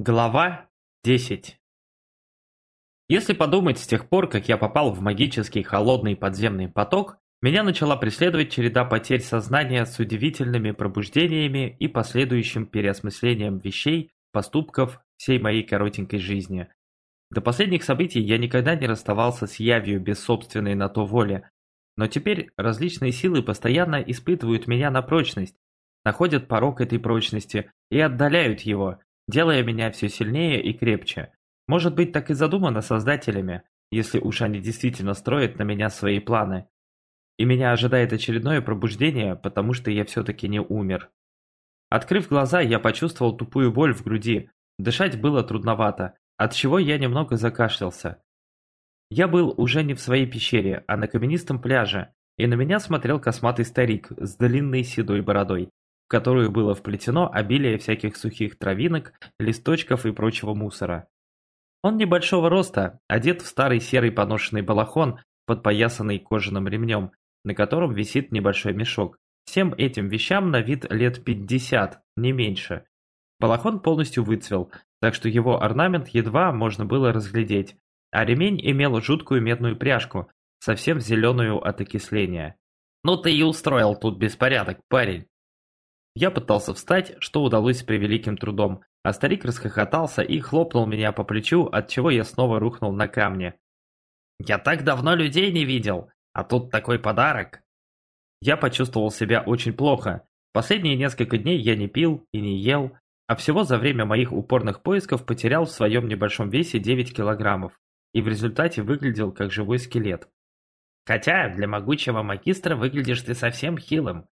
Глава 10 Если подумать, с тех пор, как я попал в магический холодный подземный поток, меня начала преследовать череда потерь сознания с удивительными пробуждениями и последующим переосмыслением вещей, поступков всей моей коротенькой жизни. До последних событий я никогда не расставался с явью без собственной на то воли, но теперь различные силы постоянно испытывают меня на прочность, находят порог этой прочности и отдаляют его – делая меня все сильнее и крепче. Может быть, так и задумано создателями, если уж они действительно строят на меня свои планы. И меня ожидает очередное пробуждение, потому что я все-таки не умер. Открыв глаза, я почувствовал тупую боль в груди. Дышать было трудновато, от чего я немного закашлялся. Я был уже не в своей пещере, а на каменистом пляже, и на меня смотрел косматый старик с длинной седой бородой в которую было вплетено обилие всяких сухих травинок, листочков и прочего мусора. Он небольшого роста, одет в старый серый поношенный балахон, подпоясанный кожаным ремнем, на котором висит небольшой мешок. Всем этим вещам на вид лет 50, не меньше. Балахон полностью выцвел, так что его орнамент едва можно было разглядеть, а ремень имел жуткую медную пряжку, совсем зеленую от окисления. «Ну ты и устроил тут беспорядок, парень!» Я пытался встать, что удалось с превеликим трудом, а старик расхохотался и хлопнул меня по плечу, от чего я снова рухнул на камни. «Я так давно людей не видел, а тут такой подарок!» Я почувствовал себя очень плохо. Последние несколько дней я не пил и не ел, а всего за время моих упорных поисков потерял в своем небольшом весе 9 килограммов и в результате выглядел как живой скелет. Хотя для могучего магистра выглядишь ты совсем хилым.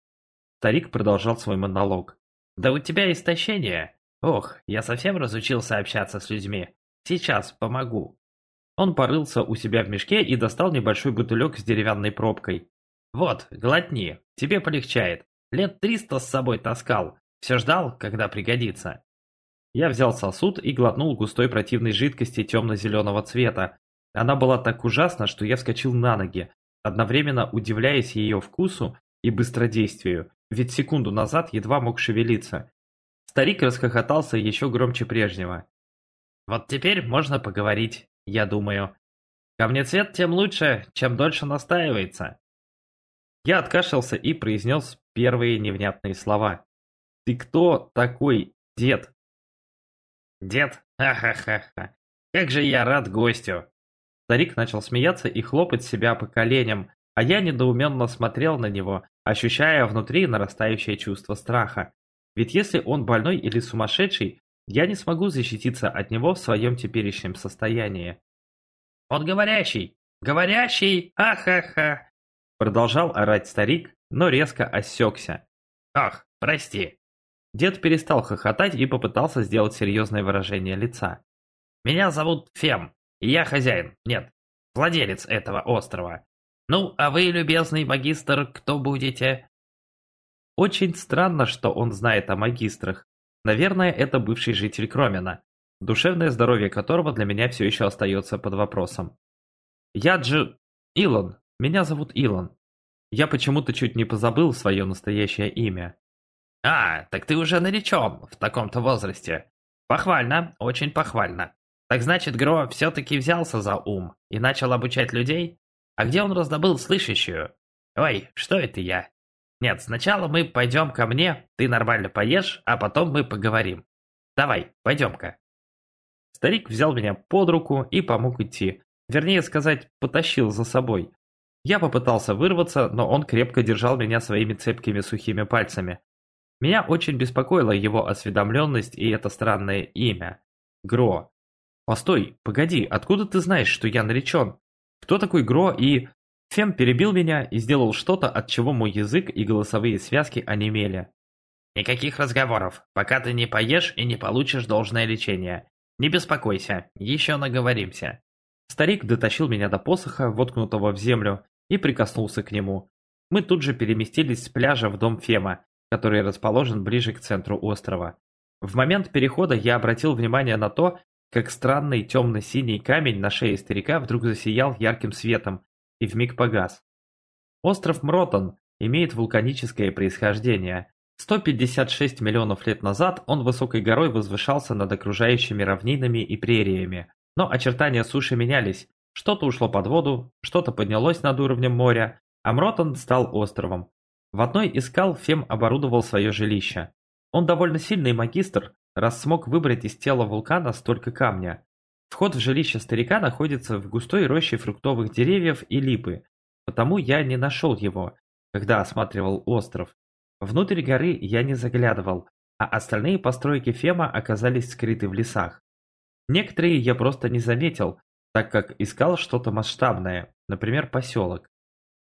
Старик продолжал свой монолог. «Да у тебя истощение. Ох, я совсем разучился общаться с людьми. Сейчас помогу». Он порылся у себя в мешке и достал небольшой бутылек с деревянной пробкой. «Вот, глотни, тебе полегчает. Лет триста с собой таскал. Все ждал, когда пригодится». Я взял сосуд и глотнул густой противной жидкости темно-зеленого цвета. Она была так ужасна, что я вскочил на ноги, одновременно удивляясь ее вкусу и быстродействию, ведь секунду назад едва мог шевелиться. Старик расхохотался еще громче прежнего. «Вот теперь можно поговорить, я думаю. Ко мне цвет тем лучше, чем дольше настаивается». Я откашлялся и произнес первые невнятные слова. «Ты кто такой, дед?» «Дед? Ха-ха-ха-ха! Как же я рад гостю!» Старик начал смеяться и хлопать себя по коленям, а я недоуменно смотрел на него, ощущая внутри нарастающее чувство страха. Ведь если он больной или сумасшедший, я не смогу защититься от него в своем теперешнем состоянии. «Он говорящий! Говорящий! Ахаха!» Продолжал орать старик, но резко осекся. «Ах, прости!» Дед перестал хохотать и попытался сделать серьезное выражение лица. «Меня зовут Фем, и я хозяин, нет, владелец этого острова. «Ну, а вы, любезный магистр, кто будете?» Очень странно, что он знает о магистрах. Наверное, это бывший житель Кромена, душевное здоровье которого для меня все еще остается под вопросом. Я Дж... Илон. Меня зовут Илон. Я почему-то чуть не позабыл свое настоящее имя. «А, так ты уже наречен в таком-то возрасте. Похвально, очень похвально. Так значит, Гро все-таки взялся за ум и начал обучать людей? А где он раздобыл слышащую? Ой, что это я? Нет, сначала мы пойдем ко мне, ты нормально поешь, а потом мы поговорим. Давай, пойдем-ка. Старик взял меня под руку и помог идти. Вернее сказать, потащил за собой. Я попытался вырваться, но он крепко держал меня своими цепкими сухими пальцами. Меня очень беспокоила его осведомленность и это странное имя. Гро. Постой, погоди, откуда ты знаешь, что я наречен? Кто такой Гро и... Фем перебил меня и сделал что-то, от чего мой язык и голосовые связки онемели. «Никаких разговоров, пока ты не поешь и не получишь должное лечение. Не беспокойся, еще наговоримся». Старик дотащил меня до посоха, воткнутого в землю, и прикоснулся к нему. Мы тут же переместились с пляжа в дом Фема, который расположен ближе к центру острова. В момент перехода я обратил внимание на то, как странный темно-синий камень на шее старика вдруг засиял ярким светом и вмиг погас. Остров Мротон имеет вулканическое происхождение, 156 миллионов лет назад он высокой горой возвышался над окружающими равнинами и прериями, но очертания суши менялись, что-то ушло под воду, что-то поднялось над уровнем моря, а Мротон стал островом. В одной из скал Фем оборудовал свое жилище. Он довольно сильный магистр, раз смог выбрать из тела вулкана столько камня. Вход в жилище старика находится в густой роще фруктовых деревьев и липы, потому я не нашел его, когда осматривал остров. Внутрь горы я не заглядывал, а остальные постройки Фема оказались скрыты в лесах. Некоторые я просто не заметил, так как искал что-то масштабное, например, поселок.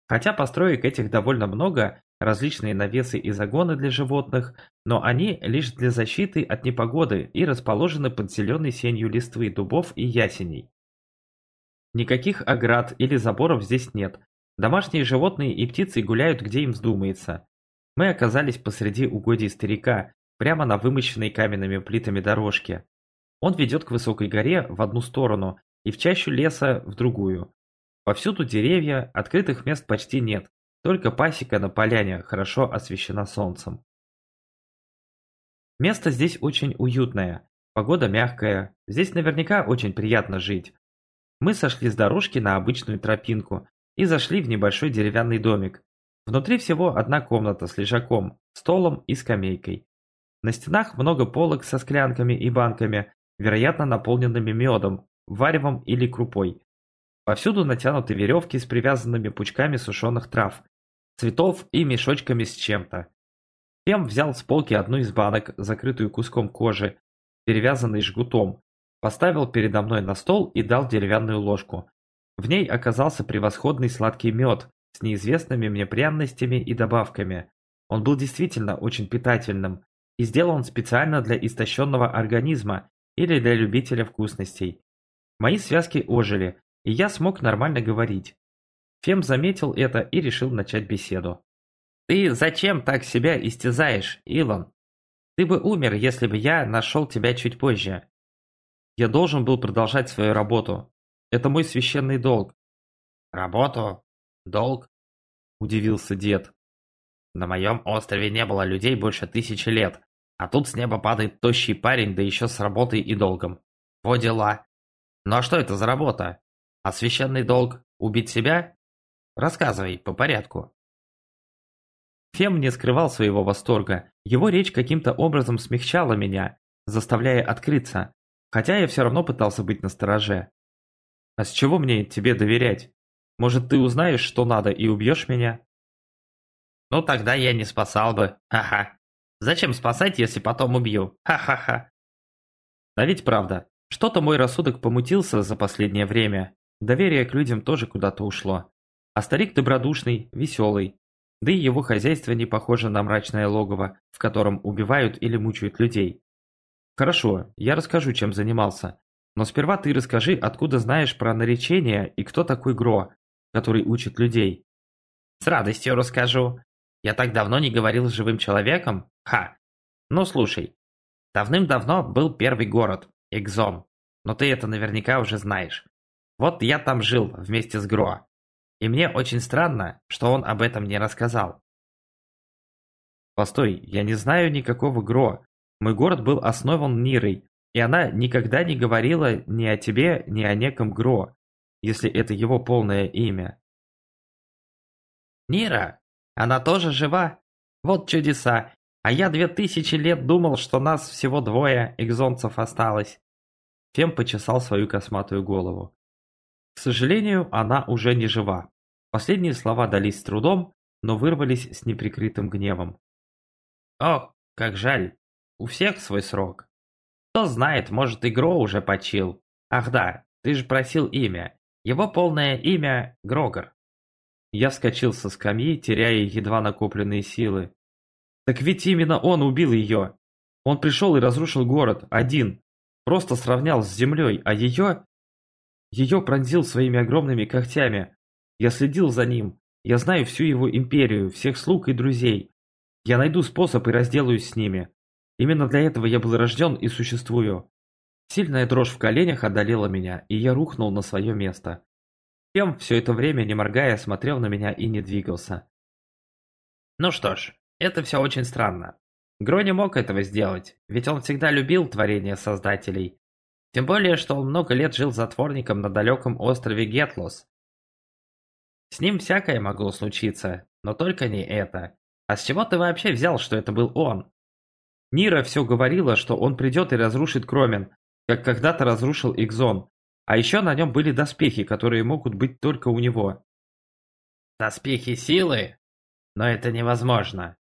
Хотя построек этих довольно много, различные навесы и загоны для животных, но они лишь для защиты от непогоды и расположены под зеленой сенью листвы дубов и ясеней. Никаких оград или заборов здесь нет. Домашние животные и птицы гуляют где им вздумается. Мы оказались посреди угодий старика, прямо на вымощенной каменными плитами дорожке. Он ведет к высокой горе в одну сторону и в чащу леса в другую. Повсюду деревья, открытых мест почти нет, только пасека на поляне хорошо освещена солнцем. Место здесь очень уютное, погода мягкая, здесь наверняка очень приятно жить. Мы сошли с дорожки на обычную тропинку и зашли в небольшой деревянный домик. Внутри всего одна комната с лежаком, столом и скамейкой. На стенах много полок со склянками и банками, вероятно наполненными медом, варевом или крупой. Повсюду натянуты веревки с привязанными пучками сушеных трав, цветов и мешочками с чем-то. Тем взял с полки одну из банок, закрытую куском кожи, перевязанной жгутом, поставил передо мной на стол и дал деревянную ложку. В ней оказался превосходный сладкий мед с неизвестными мне пряностями и добавками. Он был действительно очень питательным и сделан специально для истощенного организма или для любителя вкусностей. Мои связки ожили, и я смог нормально говорить. Фем заметил это и решил начать беседу. «Ты зачем так себя истязаешь, Илон? Ты бы умер, если бы я нашел тебя чуть позже. Я должен был продолжать свою работу. Это мой священный долг». «Работу? Долг?» – удивился дед. «На моем острове не было людей больше тысячи лет, а тут с неба падает тощий парень, да еще с работой и долгом. Во дела. Ну а что это за работа? А священный долг – убить себя? Рассказывай, по порядку. Фем не скрывал своего восторга. Его речь каким-то образом смягчала меня, заставляя открыться, хотя я все равно пытался быть настороже. А с чего мне тебе доверять? Может, ты узнаешь, что надо, и убьешь меня? Ну, тогда я не спасал бы. Ха-ха. Зачем спасать, если потом убью? Ха-ха-ха. А ведь правда. Что-то мой рассудок помутился за последнее время. Доверие к людям тоже куда-то ушло. А старик добродушный, веселый. Да и его хозяйство не похоже на мрачное логово, в котором убивают или мучают людей. Хорошо, я расскажу, чем занимался. Но сперва ты расскажи, откуда знаешь про наречения и кто такой Гро, который учит людей. С радостью расскажу. Я так давно не говорил с живым человеком. Ха. Ну слушай. Давным-давно был первый город, Экзон. Но ты это наверняка уже знаешь. Вот я там жил вместе с Гро. И мне очень странно, что он об этом не рассказал. Постой, я не знаю никакого Гро. Мой город был основан Нирой, и она никогда не говорила ни о тебе, ни о неком Гро, если это его полное имя. Нира? Она тоже жива? Вот чудеса. А я две тысячи лет думал, что нас всего двое экзонцев осталось. Фем почесал свою косматую голову. К сожалению, она уже не жива. Последние слова дались с трудом, но вырвались с неприкрытым гневом. Ох, как жаль. У всех свой срок. Кто знает, может, Игро уже почил. Ах да, ты же просил имя. Его полное имя Грогор. Я вскочил со скамьи, теряя едва накопленные силы. Так ведь именно он убил ее. Он пришел и разрушил город, один, Просто сравнял с землей, а ее... Ее пронзил своими огромными когтями. Я следил за ним. Я знаю всю его империю, всех слуг и друзей. Я найду способ и разделаюсь с ними. Именно для этого я был рожден и существую. Сильная дрожь в коленях одолела меня, и я рухнул на свое место. Тем все это время, не моргая, смотрел на меня и не двигался. «Ну что ж, Это все очень странно. Гро не мог этого сделать, ведь он всегда любил творения создателей. Тем более, что он много лет жил затворником на далеком острове Гетлос. С ним всякое могло случиться, но только не это. А с чего ты вообще взял, что это был он? Нира все говорила, что он придет и разрушит Кромен, как когда-то разрушил Икзон. А еще на нем были доспехи, которые могут быть только у него. Доспехи силы? Но это невозможно.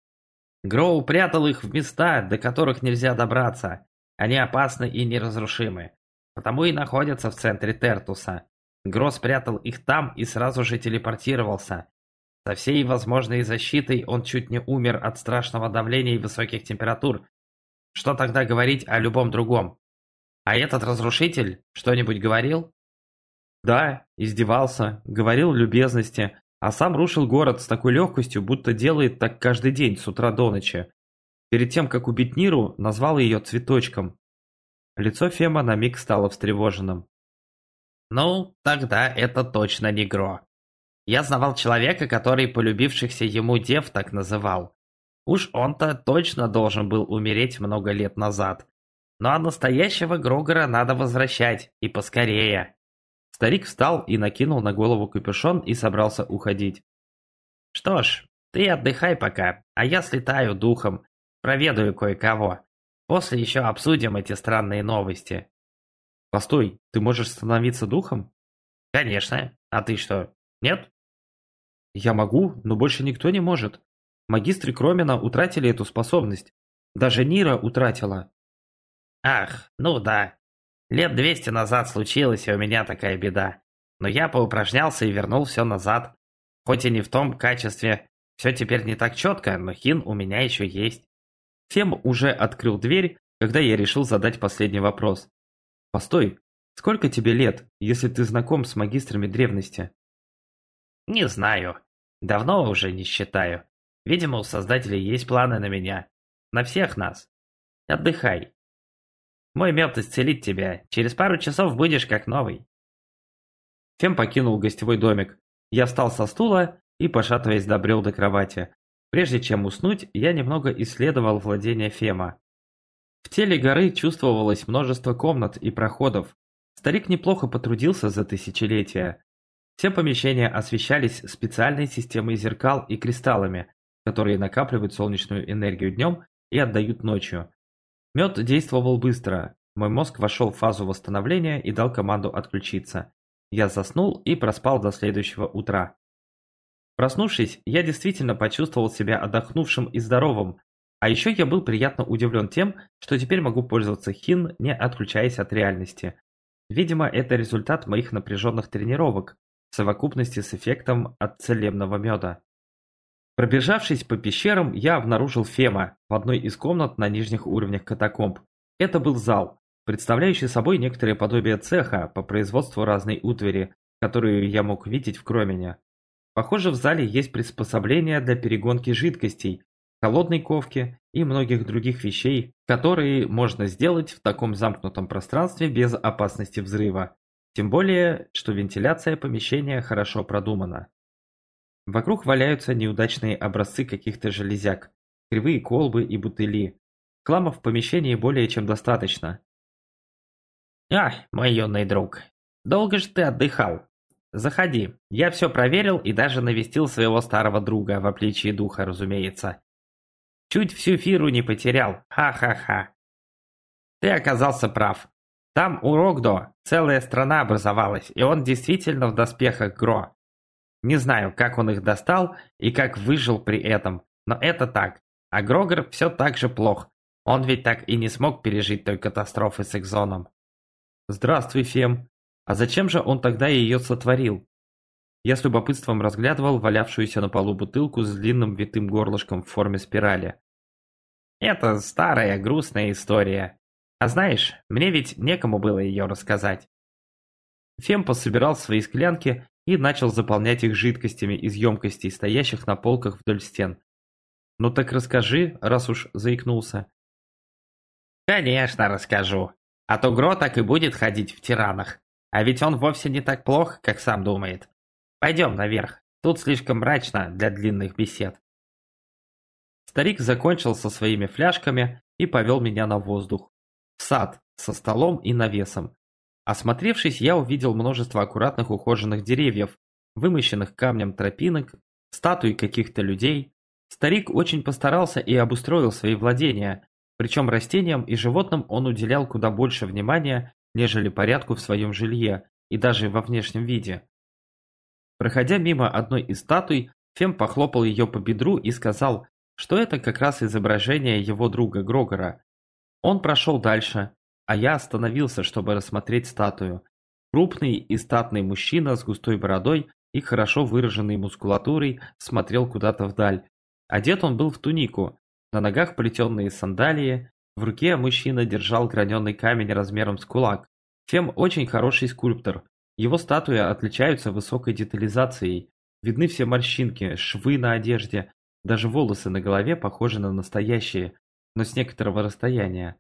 Гроу прятал их в места, до которых нельзя добраться. Они опасны и неразрушимы. Потому и находятся в центре Тертуса. Гро спрятал их там и сразу же телепортировался. Со всей возможной защитой он чуть не умер от страшного давления и высоких температур. Что тогда говорить о любом другом? А этот разрушитель что-нибудь говорил? Да, издевался, говорил любезности, а сам рушил город с такой легкостью, будто делает так каждый день с утра до ночи. Перед тем, как убить Ниру, назвал ее цветочком. Лицо Фема на миг стало встревоженным. «Ну, тогда это точно не Гро. Я знавал человека, который полюбившихся ему дев так называл. Уж он-то точно должен был умереть много лет назад. Ну а настоящего Грогора надо возвращать, и поскорее. Старик встал и накинул на голову капюшон и собрался уходить. «Что ж, ты отдыхай пока, а я слетаю духом, проведаю кое-кого. После еще обсудим эти странные новости». «Постой, ты можешь становиться духом?» «Конечно. А ты что, нет?» «Я могу, но больше никто не может. Магистры Кромена утратили эту способность. Даже Нира утратила». «Ах, ну да, Лет двести назад случилась и у меня такая беда. Но я поупражнялся и вернул все назад. Хоть и не в том качестве. Все теперь не так четко, но хин у меня еще есть. Фем уже открыл дверь, когда я решил задать последний вопрос. Постой, сколько тебе лет, если ты знаком с магистрами древности? Не знаю. Давно уже не считаю. Видимо, у создателей есть планы на меня. На всех нас. Отдыхай. Мой мед исцелит тебя. Через пару часов будешь как новый. Фем покинул гостевой домик. Я встал со стула и, пошатываясь, добрел до кровати. Прежде чем уснуть, я немного исследовал владение Фема. В теле горы чувствовалось множество комнат и проходов. Старик неплохо потрудился за тысячелетия. Все помещения освещались специальной системой зеркал и кристаллами, которые накапливают солнечную энергию днем и отдают ночью. Мед действовал быстро. Мой мозг вошел в фазу восстановления и дал команду отключиться. Я заснул и проспал до следующего утра. Проснувшись, я действительно почувствовал себя отдохнувшим и здоровым, а еще я был приятно удивлен тем, что теперь могу пользоваться хин, не отключаясь от реальности. Видимо, это результат моих напряженных тренировок, в совокупности с эффектом от целебного меда. Пробежавшись по пещерам, я обнаружил Фема в одной из комнат на нижних уровнях катакомб. Это был зал, представляющий собой некоторое подобие цеха по производству разной утвари, которую я мог видеть в Кромене. Похоже, в зале есть приспособления для перегонки жидкостей, холодной ковки и многих других вещей, которые можно сделать в таком замкнутом пространстве без опасности взрыва. Тем более, что вентиляция помещения хорошо продумана. Вокруг валяются неудачные образцы каких-то железяк, кривые колбы и бутыли. Хлама в помещении более чем достаточно. «А, мой юный друг, долго же ты отдыхал? Заходи, я все проверил и даже навестил своего старого друга, в отличие духа, разумеется. Чуть всю фиру не потерял, ха-ха-ха. Ты оказался прав. Там у Рогдо целая страна образовалась, и он действительно в доспехах Гро. Не знаю, как он их достал и как выжил при этом, но это так. А Грогор все так же плох. Он ведь так и не смог пережить той катастрофы с Экзоном. Здравствуй, Фем. А зачем же он тогда ее сотворил? Я с любопытством разглядывал валявшуюся на полу бутылку с длинным витым горлышком в форме спирали. Это старая грустная история. А знаешь, мне ведь некому было ее рассказать. Фем пособирал свои склянки и начал заполнять их жидкостями из емкостей, стоящих на полках вдоль стен. «Ну так расскажи, раз уж заикнулся». «Конечно расскажу. А то Гро так и будет ходить в тиранах. А ведь он вовсе не так плох, как сам думает. Пойдем наверх. Тут слишком мрачно для длинных бесед». Старик закончил со своими фляжками и повел меня на воздух. В сад, со столом и навесом. Осмотревшись, я увидел множество аккуратных ухоженных деревьев, вымощенных камнем тропинок, статуи каких-то людей. Старик очень постарался и обустроил свои владения, причем растениям и животным он уделял куда больше внимания, нежели порядку в своем жилье и даже во внешнем виде. Проходя мимо одной из статуй, Фем похлопал ее по бедру и сказал, что это как раз изображение его друга Грогора. Он прошел дальше, а я остановился, чтобы рассмотреть статую. Крупный и статный мужчина с густой бородой и хорошо выраженной мускулатурой смотрел куда-то вдаль. Одет он был в тунику, на ногах плетеные сандалии, в руке мужчина держал граненый камень размером с кулак. Фем очень хороший скульптор. Его статуи отличаются высокой детализацией. Видны все морщинки, швы на одежде, даже волосы на голове похожи на настоящие, но с некоторого расстояния.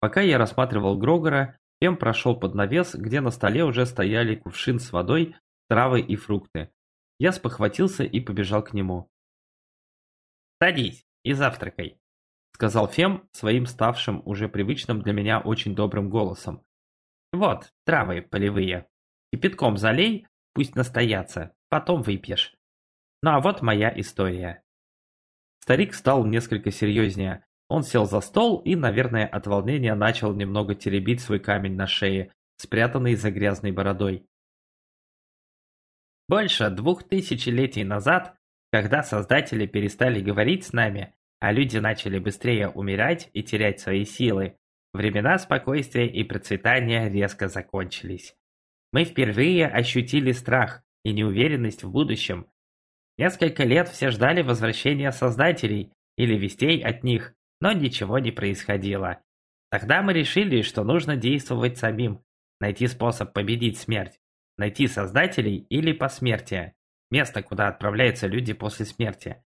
Пока я рассматривал Грогора, Фем прошел под навес, где на столе уже стояли кувшин с водой, травы и фрукты. Я спохватился и побежал к нему. «Садись и завтракай», — сказал Фем своим ставшим уже привычным для меня очень добрым голосом. «Вот, травы полевые. Кипятком залей, пусть настоятся, потом выпьешь. Ну а вот моя история». Старик стал несколько серьезнее. Он сел за стол и, наверное, от волнения начал немного теребить свой камень на шее, спрятанный за грязной бородой. Больше двух тысячелетий назад, когда создатели перестали говорить с нами, а люди начали быстрее умирать и терять свои силы, времена спокойствия и процветания резко закончились. Мы впервые ощутили страх и неуверенность в будущем. Несколько лет все ждали возвращения создателей или вестей от них, но ничего не происходило. Тогда мы решили, что нужно действовать самим, найти способ победить смерть, найти создателей или посмертие, место, куда отправляются люди после смерти.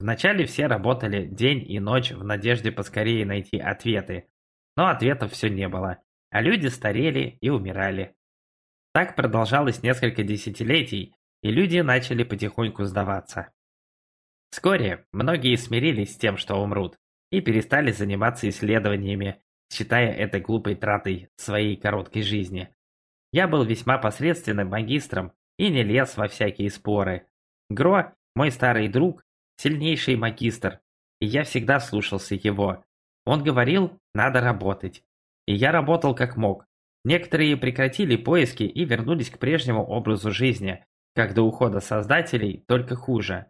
Вначале все работали день и ночь в надежде поскорее найти ответы, но ответов все не было, а люди старели и умирали. Так продолжалось несколько десятилетий, и люди начали потихоньку сдаваться. Вскоре многие смирились с тем, что умрут, и перестали заниматься исследованиями, считая это глупой тратой своей короткой жизни. Я был весьма посредственным магистром и не лез во всякие споры. Гро, мой старый друг, сильнейший магистр, и я всегда слушался его. Он говорил, надо работать. И я работал как мог. Некоторые прекратили поиски и вернулись к прежнему образу жизни, как до ухода создателей, только хуже.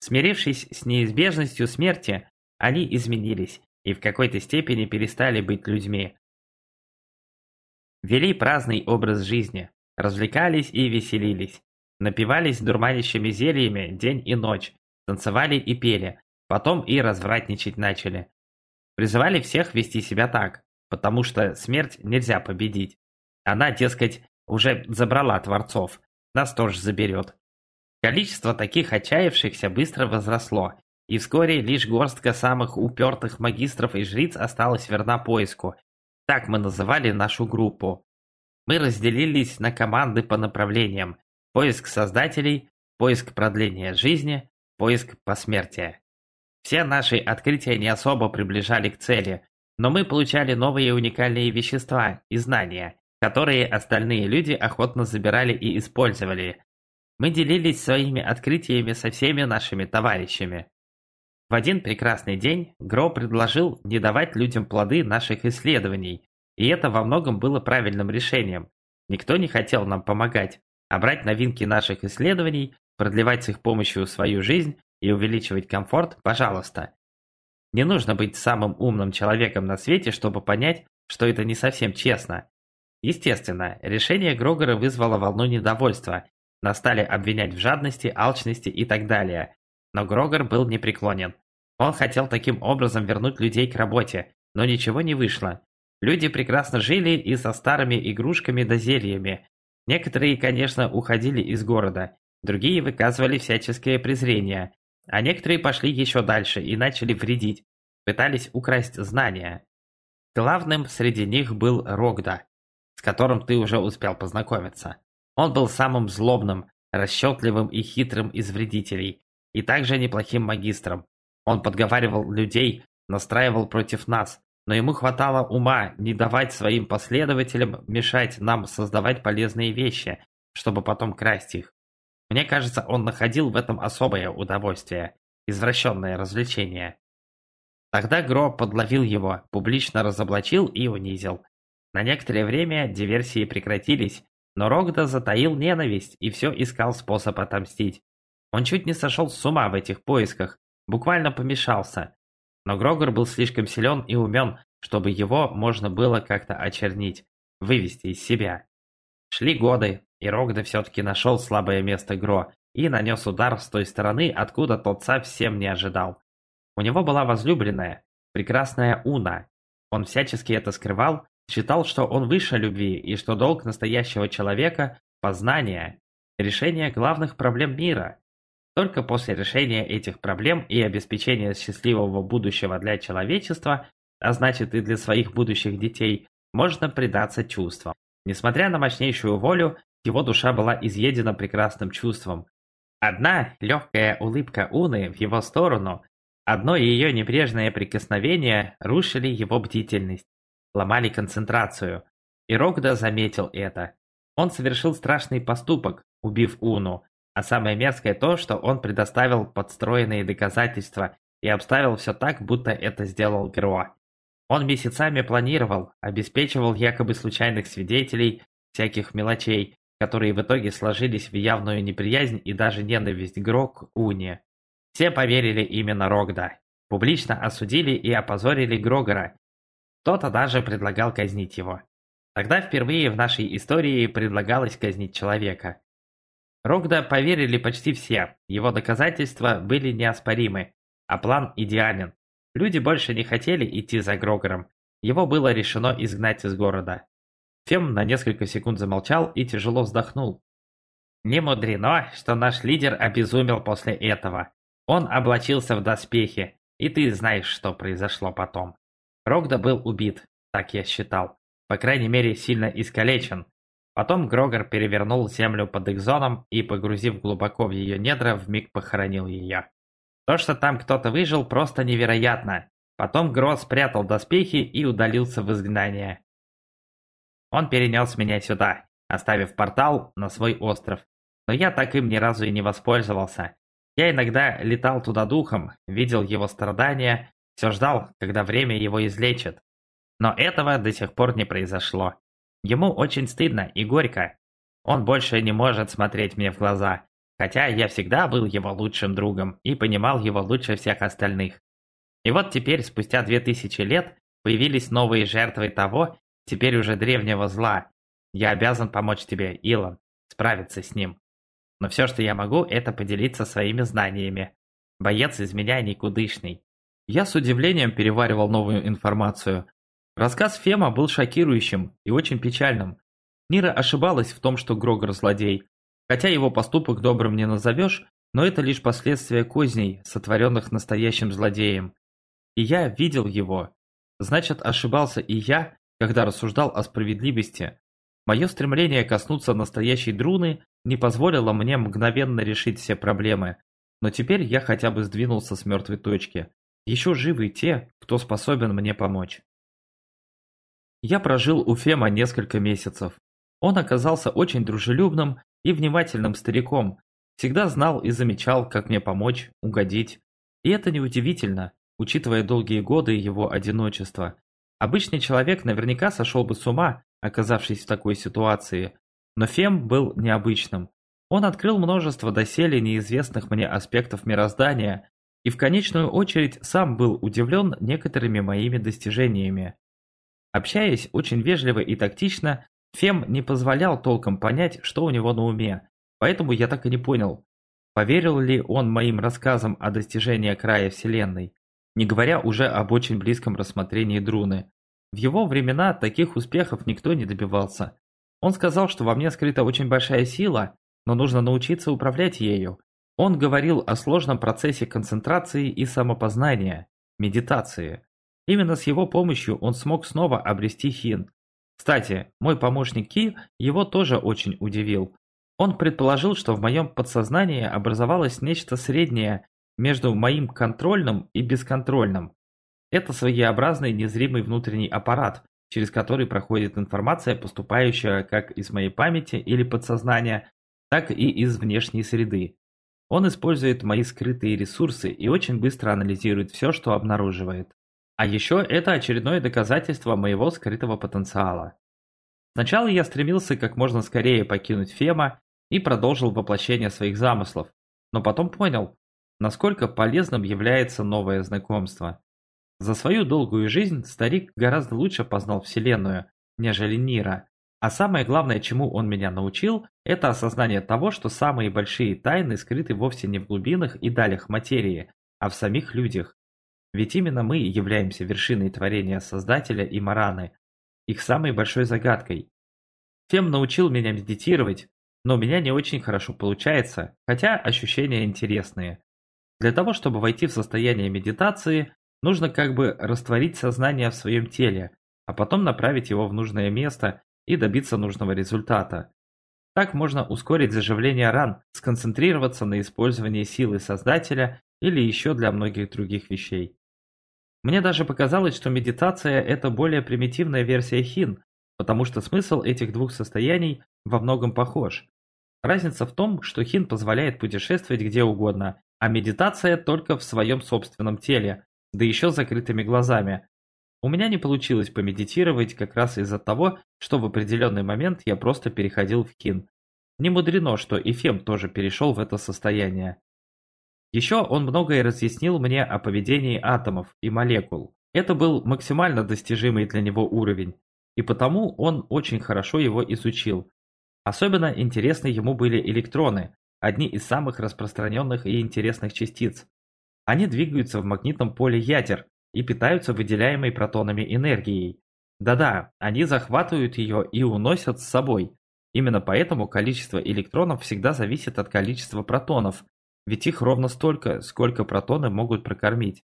Смирившись с неизбежностью смерти, они изменились и в какой-то степени перестали быть людьми. Вели праздный образ жизни, развлекались и веселились, напивались дурманящими зельями день и ночь, танцевали и пели, потом и развратничать начали. Призывали всех вести себя так, потому что смерть нельзя победить. Она, дескать, уже забрала творцов, нас тоже заберет. Количество таких отчаявшихся быстро возросло, и вскоре лишь горстка самых упертых магистров и жриц осталась верна поиску. Так мы называли нашу группу. Мы разделились на команды по направлениям. Поиск создателей, поиск продления жизни, поиск посмертия. Все наши открытия не особо приближали к цели, но мы получали новые уникальные вещества и знания, которые остальные люди охотно забирали и использовали. Мы делились своими открытиями со всеми нашими товарищами. В один прекрасный день Гро предложил не давать людям плоды наших исследований, и это во многом было правильным решением. Никто не хотел нам помогать, а брать новинки наших исследований продлевать с их помощью свою жизнь и увеличивать комфорт, пожалуйста. Не нужно быть самым умным человеком на свете, чтобы понять, что это не совсем честно. Естественно, решение Грогора вызвало волну недовольства. Нас стали обвинять в жадности, алчности и так далее. Но Грогор был непреклонен. Он хотел таким образом вернуть людей к работе, но ничего не вышло. Люди прекрасно жили и со старыми игрушками да зельями. Некоторые, конечно, уходили из города, Другие выказывали всяческое презрение, а некоторые пошли еще дальше и начали вредить, пытались украсть знания. Главным среди них был Рогда, с которым ты уже успел познакомиться. Он был самым злобным, расчетливым и хитрым из вредителей, и также неплохим магистром. Он подговаривал людей, настраивал против нас, но ему хватало ума не давать своим последователям мешать нам создавать полезные вещи, чтобы потом красть их. Мне кажется, он находил в этом особое удовольствие, извращенное развлечение. Тогда Гро подловил его, публично разоблачил и унизил. На некоторое время диверсии прекратились, но Рогда затаил ненависть и все искал способ отомстить. Он чуть не сошел с ума в этих поисках, буквально помешался. Но Грогор был слишком силен и умен, чтобы его можно было как-то очернить, вывести из себя. Шли годы, и Рогда все-таки нашел слабое место Гро и нанес удар с той стороны, откуда тот совсем не ожидал. У него была возлюбленная, прекрасная Уна. Он всячески это скрывал, считал, что он выше любви и что долг настоящего человека – познание, решение главных проблем мира. Только после решения этих проблем и обеспечения счастливого будущего для человечества, а значит и для своих будущих детей, можно предаться чувствам. Несмотря на мощнейшую волю, его душа была изъедена прекрасным чувством. Одна легкая улыбка Уны в его сторону, одно ее небрежное прикосновение рушили его бдительность, ломали концентрацию. И Рогда заметил это. Он совершил страшный поступок, убив Уну, а самое мерзкое то, что он предоставил подстроенные доказательства и обставил все так, будто это сделал Гро. Он месяцами планировал, обеспечивал якобы случайных свидетелей, всяких мелочей, которые в итоге сложились в явную неприязнь и даже ненависть Гро к Уне. Все поверили именно Рогда. Публично осудили и опозорили Грогора. Кто-то даже предлагал казнить его. Тогда впервые в нашей истории предлагалось казнить человека. Рогда поверили почти все, его доказательства были неоспоримы, а план идеален. Люди больше не хотели идти за Грогором. Его было решено изгнать из города. Фем на несколько секунд замолчал и тяжело вздохнул. Не мудрено, что наш лидер обезумел после этого. Он облачился в доспехи, и ты знаешь, что произошло потом. Рогда был убит, так я считал. По крайней мере, сильно искалечен. Потом Грогор перевернул землю под Экзоном и, погрузив глубоко в ее недра, вмиг похоронил ее. То, что там кто-то выжил, просто невероятно. Потом Гроз спрятал доспехи и удалился в изгнание. Он перенес меня сюда, оставив портал на свой остров. Но я так им ни разу и не воспользовался. Я иногда летал туда духом, видел его страдания, все ждал, когда время его излечит. Но этого до сих пор не произошло. Ему очень стыдно и горько. Он больше не может смотреть мне в глаза, хотя я всегда был его лучшим другом и понимал его лучше всех остальных. И вот теперь, спустя две тысячи лет, появились новые жертвы того, теперь уже древнего зла. Я обязан помочь тебе, Илон, справиться с ним. Но все, что я могу, это поделиться своими знаниями. Боец из меня никудышный. Я с удивлением переваривал новую информацию. Рассказ Фема был шокирующим и очень печальным. Нира ошибалась в том, что Грогор злодей, Хотя его поступок добрым не назовешь, но это лишь последствия козней, сотворенных настоящим злодеем. И я видел его. Значит, ошибался и я, когда рассуждал о справедливости. Мое стремление коснуться настоящей Друны не позволило мне мгновенно решить все проблемы. Но теперь я хотя бы сдвинулся с мертвой точки. Еще живы те, кто способен мне помочь. Я прожил у Фема несколько месяцев. Он оказался очень дружелюбным и внимательным стариком, всегда знал и замечал, как мне помочь, угодить. И это неудивительно, учитывая долгие годы его одиночества. Обычный человек наверняка сошел бы с ума, оказавшись в такой ситуации, но Фем был необычным. Он открыл множество доселе неизвестных мне аспектов мироздания и в конечную очередь сам был удивлен некоторыми моими достижениями. Общаясь очень вежливо и тактично, Фем не позволял толком понять, что у него на уме, поэтому я так и не понял, поверил ли он моим рассказам о достижении края Вселенной, не говоря уже об очень близком рассмотрении Друны. В его времена таких успехов никто не добивался. Он сказал, что во мне скрыта очень большая сила, но нужно научиться управлять ею. Он говорил о сложном процессе концентрации и самопознания, медитации. Именно с его помощью он смог снова обрести хин, кстати, мой помощник Ки его тоже очень удивил. Он предположил, что в моем подсознании образовалось нечто среднее между моим контрольным и бесконтрольным. Это своеобразный незримый внутренний аппарат, через который проходит информация, поступающая как из моей памяти или подсознания, так и из внешней среды. Он использует мои скрытые ресурсы и очень быстро анализирует все, что обнаруживает. А еще это очередное доказательство моего скрытого потенциала. Сначала я стремился как можно скорее покинуть Фема и продолжил воплощение своих замыслов, но потом понял, насколько полезным является новое знакомство. За свою долгую жизнь старик гораздо лучше познал Вселенную, нежели Нира. А самое главное, чему он меня научил, это осознание того, что самые большие тайны скрыты вовсе не в глубинах и далях материи, а в самих людях. Ведь именно мы являемся вершиной творения Создателя и Мараны, их самой большой загадкой. Фем научил меня медитировать, но у меня не очень хорошо получается, хотя ощущения интересные. Для того, чтобы войти в состояние медитации, Нужно как бы растворить сознание в своем теле, а потом направить его в нужное место и добиться нужного результата. Так можно ускорить заживление ран, сконцентрироваться на использовании силы Создателя или еще для многих других вещей. Мне даже показалось, что медитация – это более примитивная версия хин, потому что смысл этих двух состояний во многом похож. Разница в том, что хин позволяет путешествовать где угодно, а медитация только в своем собственном теле, да еще с закрытыми глазами. У меня не получилось помедитировать как раз из-за того, что в определенный момент я просто переходил в кин. Не мудрено, что и Фем тоже перешел в это состояние. Еще он многое разъяснил мне о поведении атомов и молекул. Это был максимально достижимый для него уровень, и потому он очень хорошо его изучил. Особенно интересны ему были электроны, одни из самых распространенных и интересных частиц. Они двигаются в магнитном поле ядер и питаются выделяемой протонами энергией. Да-да, они захватывают ее и уносят с собой. Именно поэтому количество электронов всегда зависит от количества протонов, ведь их ровно столько, сколько протоны могут прокормить.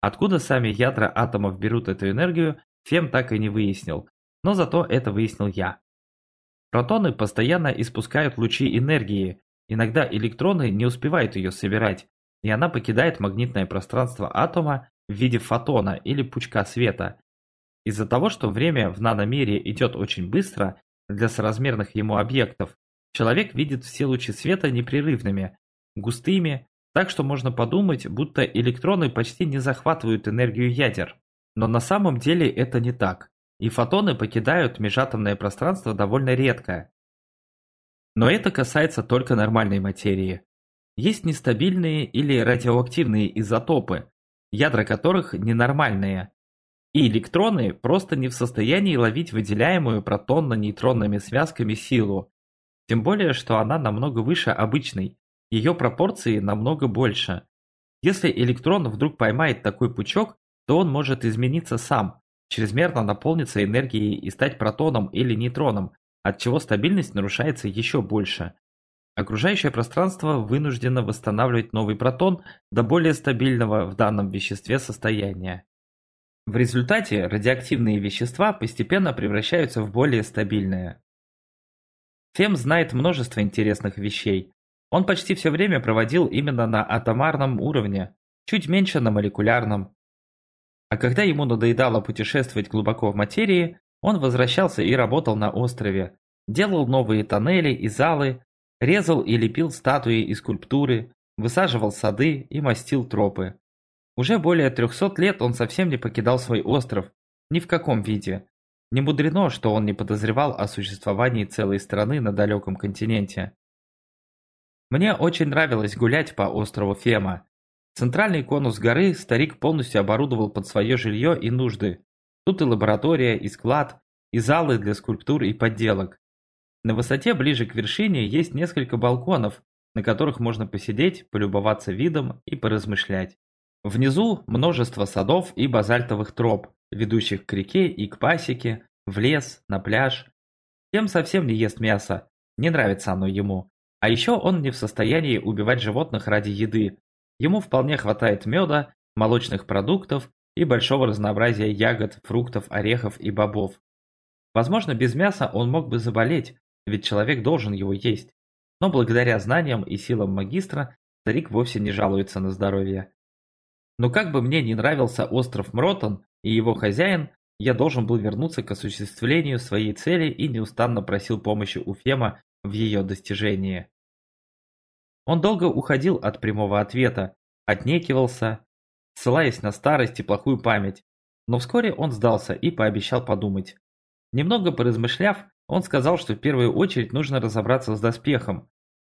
Откуда сами ядра атомов берут эту энергию, Фем так и не выяснил, но зато это выяснил я. Протоны постоянно испускают лучи энергии, иногда электроны не успевают ее собирать, и она покидает магнитное пространство атома в виде фотона или пучка света. Из-за того, что время в наномере идет очень быстро для соразмерных ему объектов, человек видит все лучи света непрерывными, густыми, так что можно подумать, будто электроны почти не захватывают энергию ядер. Но на самом деле это не так, и фотоны покидают межатомное пространство довольно редко. Но это касается только нормальной материи. Есть нестабильные или радиоактивные изотопы, ядра которых ненормальные. И электроны просто не в состоянии ловить выделяемую протонно-нейтронными связками силу. Тем более, что она намного выше обычной, ее пропорции намного больше. Если электрон вдруг поймает такой пучок, то он может измениться сам, чрезмерно наполниться энергией и стать протоном или нейтроном, от чего стабильность нарушается еще больше. Окружающее пространство вынуждено восстанавливать новый протон до более стабильного в данном веществе состояния. В результате радиоактивные вещества постепенно превращаются в более стабильные. Фем знает множество интересных вещей. Он почти все время проводил именно на атомарном уровне, чуть меньше на молекулярном. А когда ему надоедало путешествовать глубоко в материи, он возвращался и работал на острове, делал новые тоннели и залы, Резал и лепил статуи и скульптуры, высаживал сады и мастил тропы. Уже более 300 лет он совсем не покидал свой остров, ни в каком виде. Не мудрено, что он не подозревал о существовании целой страны на далеком континенте. Мне очень нравилось гулять по острову Фема. Центральный конус горы старик полностью оборудовал под свое жилье и нужды. Тут и лаборатория, и склад, и залы для скульптур и подделок. На высоте ближе к вершине есть несколько балконов, на которых можно посидеть, полюбоваться видом и поразмышлять. Внизу множество садов и базальтовых троп, ведущих к реке и к пасеке, в лес, на пляж. Тем совсем не ест мясо, не нравится оно ему. А еще он не в состоянии убивать животных ради еды. Ему вполне хватает меда, молочных продуктов и большого разнообразия ягод, фруктов, орехов и бобов. Возможно, без мяса он мог бы заболеть, ведь человек должен его есть. Но благодаря знаниям и силам магистра, Старик вовсе не жалуется на здоровье. Но как бы мне не нравился остров Мротон и его хозяин, я должен был вернуться к осуществлению своей цели и неустанно просил помощи у Фема в ее достижении. Он долго уходил от прямого ответа, отнекивался, ссылаясь на старость и плохую память, но вскоре он сдался и пообещал подумать. Немного поразмышляв, он сказал, что в первую очередь нужно разобраться с доспехом.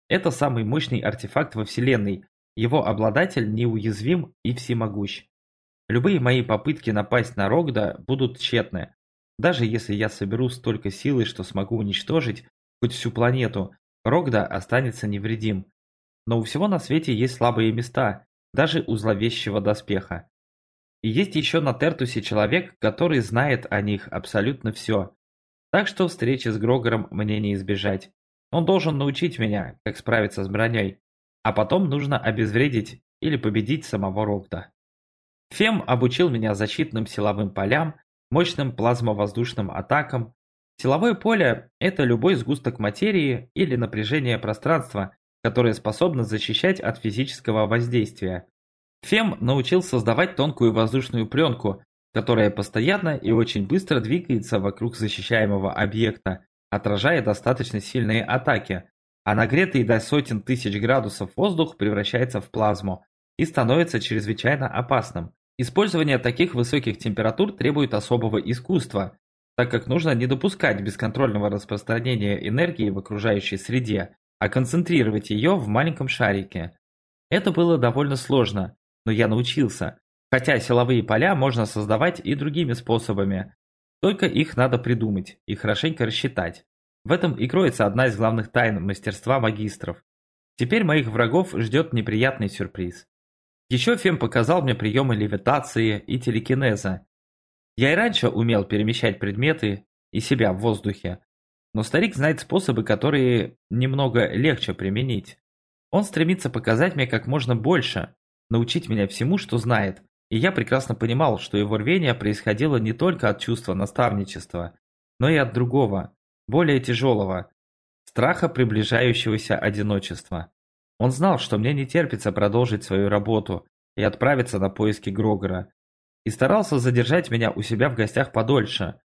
Это самый мощный артефакт во Вселенной, его обладатель неуязвим и всемогущ. Любые мои попытки напасть на Рогда будут тщетны. Даже если я соберу столько силы, что смогу уничтожить хоть всю планету, Рогда останется невредим. Но у всего на свете есть слабые места, даже у зловещего доспеха. И есть еще на Тертусе человек, который знает о них абсолютно все. Так что встречи с Грогором мне не избежать. Он должен научить меня, как справиться с броней. А потом нужно обезвредить или победить самого Рогда. Фем обучил меня защитным силовым полям, мощным плазмовоздушным атакам. Силовое поле – это любой сгусток материи или напряжение пространства, которое способно защищать от физического воздействия. Фем научил создавать тонкую воздушную пленку, которая постоянно и очень быстро двигается вокруг защищаемого объекта, отражая достаточно сильные атаки, а нагретый до сотен тысяч градусов воздух превращается в плазму и становится чрезвычайно опасным. Использование таких высоких температур требует особого искусства, так как нужно не допускать бесконтрольного распространения энергии в окружающей среде, а концентрировать ее в маленьком шарике. Это было довольно сложно, но я научился, хотя силовые поля можно создавать и другими способами, только их надо придумать и хорошенько рассчитать. В этом и кроется одна из главных тайн мастерства магистров. Теперь моих врагов ждет неприятный сюрприз. Еще Фем показал мне приемы левитации и телекинеза. Я и раньше умел перемещать предметы и себя в воздухе, но старик знает способы, которые немного легче применить. Он стремится показать мне как можно больше, научить меня всему, что знает, и я прекрасно понимал, что его рвение происходило не только от чувства наставничества, но и от другого, более тяжелого, страха приближающегося одиночества. Он знал, что мне не терпится продолжить свою работу и отправиться на поиски Грогора, и старался задержать меня у себя в гостях подольше.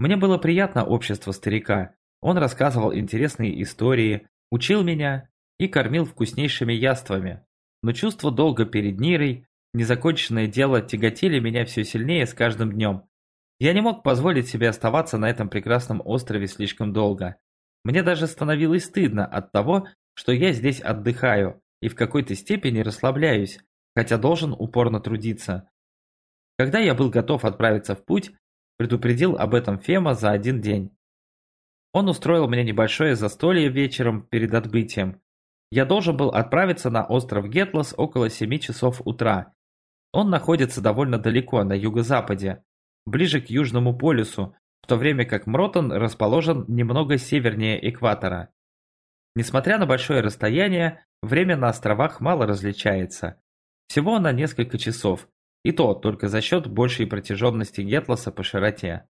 Мне было приятно общество старика, он рассказывал интересные истории, учил меня и кормил вкуснейшими яствами. Но чувство долга перед Нирой, незаконченное дело тяготили меня все сильнее с каждым днем. Я не мог позволить себе оставаться на этом прекрасном острове слишком долго. Мне даже становилось стыдно от того, что я здесь отдыхаю и в какой-то степени расслабляюсь, хотя должен упорно трудиться. Когда я был готов отправиться в путь, предупредил об этом Фема за один день. Он устроил мне небольшое застолье вечером перед отбытием, я должен был отправиться на остров Гетлос около 7 часов утра. Он находится довольно далеко, на юго-западе, ближе к Южному полюсу, в то время как Мротон расположен немного севернее экватора. Несмотря на большое расстояние, время на островах мало различается. Всего на несколько часов, и то только за счет большей протяженности Гетлоса по широте.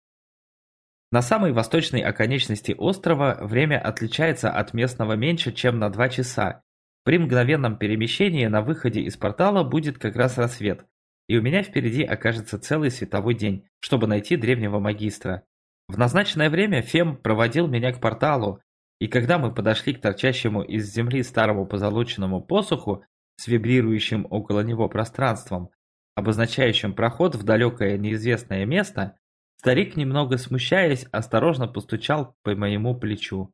На самой восточной оконечности острова время отличается от местного меньше, чем на 2 часа. При мгновенном перемещении на выходе из портала будет как раз рассвет, и у меня впереди окажется целый световой день, чтобы найти древнего магистра. В назначенное время Фем проводил меня к порталу, и когда мы подошли к торчащему из земли старому позолоченному посоху с вибрирующим около него пространством, обозначающим проход в далекое неизвестное место, Старик, немного смущаясь, осторожно постучал по моему плечу.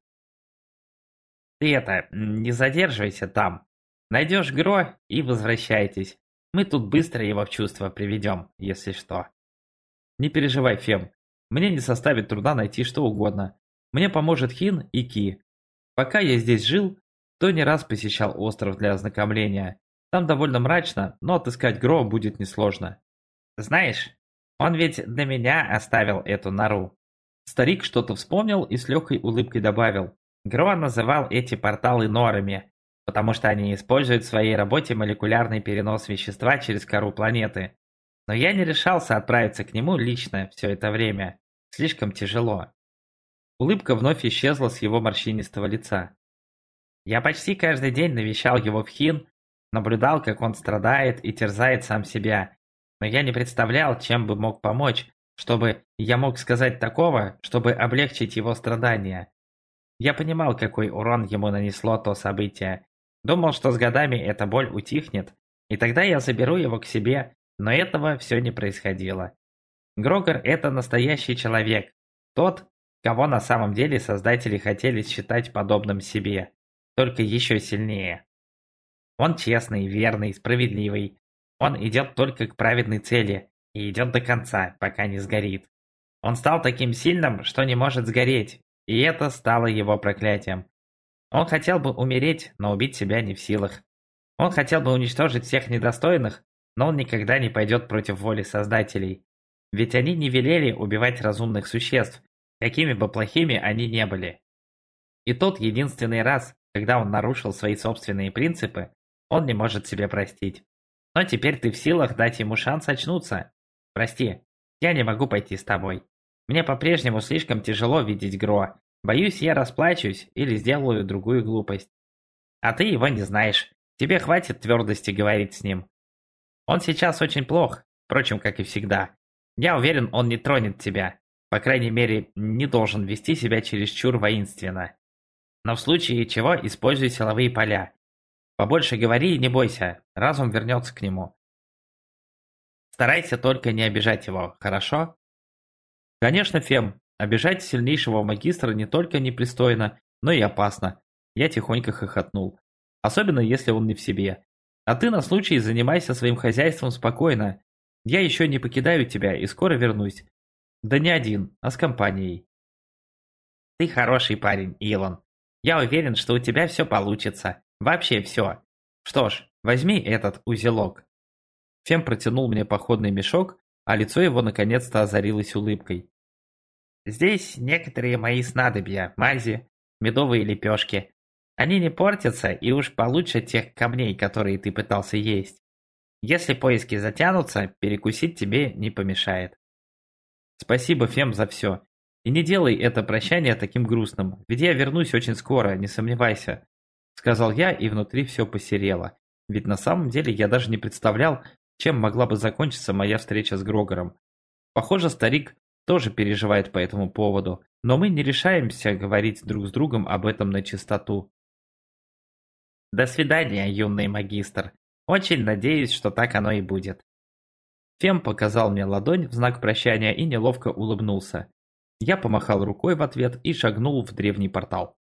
«Ты это, не задерживайся там. Найдешь Гро и возвращайтесь. Мы тут быстро его в чувство приведем, если что». «Не переживай, Фем. Мне не составит труда найти что угодно. Мне поможет Хин и Ки. Пока я здесь жил, то не раз посещал остров для ознакомления. Там довольно мрачно, но отыскать Гро будет несложно. Знаешь, он ведь для меня оставил эту нору. Старик что-то вспомнил и с легкой улыбкой добавил. Гро называл эти порталы норами, потому что они используют в своей работе молекулярный перенос вещества через кору планеты. Но я не решался отправиться к нему лично все это время. Слишком тяжело. Улыбка вновь исчезла с его морщинистого лица. Я почти каждый день навещал его в Хин, наблюдал, как он страдает и терзает сам себя. Но я не представлял, чем бы мог помочь, чтобы я мог сказать такого, чтобы облегчить его страдания. Я понимал, какой урон ему нанесло то событие. Думал, что с годами эта боль утихнет, и тогда я заберу его к себе, но этого все не происходило. Грогор – это настоящий человек. Тот, кого на самом деле создатели хотели считать подобным себе, только еще сильнее. Он честный, верный, справедливый. Он идет только к праведной цели и идет до конца, пока не сгорит. Он стал таким сильным, что не может сгореть, и это стало его проклятием. Он хотел бы умереть, но убить себя не в силах. Он хотел бы уничтожить всех недостойных, но он никогда не пойдет против воли создателей. Ведь они не велели убивать разумных существ, какими бы плохими они не были. И тот единственный раз, когда он нарушил свои собственные принципы, он не может себе простить. Но теперь ты в силах дать ему шанс очнуться. Прости, я не могу пойти с тобой. Мне по-прежнему слишком тяжело видеть Гро. Боюсь, я расплачусь или сделаю другую глупость. А ты его не знаешь. Тебе хватит твердости говорить с ним. Он сейчас очень плох, впрочем, как и всегда. Я уверен, он не тронет тебя. По крайней мере, не должен вести себя чересчур воинственно. Но в случае чего используй силовые поля. Побольше говори и не бойся, разум вернется к нему. Старайся только не обижать его, хорошо? Конечно, Фем, обижать сильнейшего магистра не только непристойно, но и опасно. Я тихонько хохотнул. Особенно, если он не в себе. А ты на случай занимайся своим хозяйством спокойно. Я еще не покидаю тебя и скоро вернусь. Да не один, а с компанией. Ты хороший парень, Илон. Я уверен, что у тебя все получится. Вообще все. Что ж, возьми этот узелок. Фем протянул мне походный мешок, а лицо его наконец-то озарилось улыбкой. Здесь некоторые мои снадобья, мази, медовые лепешки. Они не портятся и уж получше тех камней, которые ты пытался есть. Если поиски затянутся, перекусить тебе не помешает. Спасибо, Фем, за все. И не делай это прощание таким грустным, ведь я вернусь очень скоро, не сомневайся. Сказал я, и внутри все посерело. Ведь на самом деле я даже не представлял, чем могла бы закончиться моя встреча с Грогором. Похоже, старик тоже переживает по этому поводу, но мы не решаемся говорить друг с другом об этом на чистоту. До свидания, юный магистр. Очень надеюсь, что так оно и будет. Фем показал мне ладонь в знак прощания и неловко улыбнулся. Я помахал рукой в ответ и шагнул в древний портал.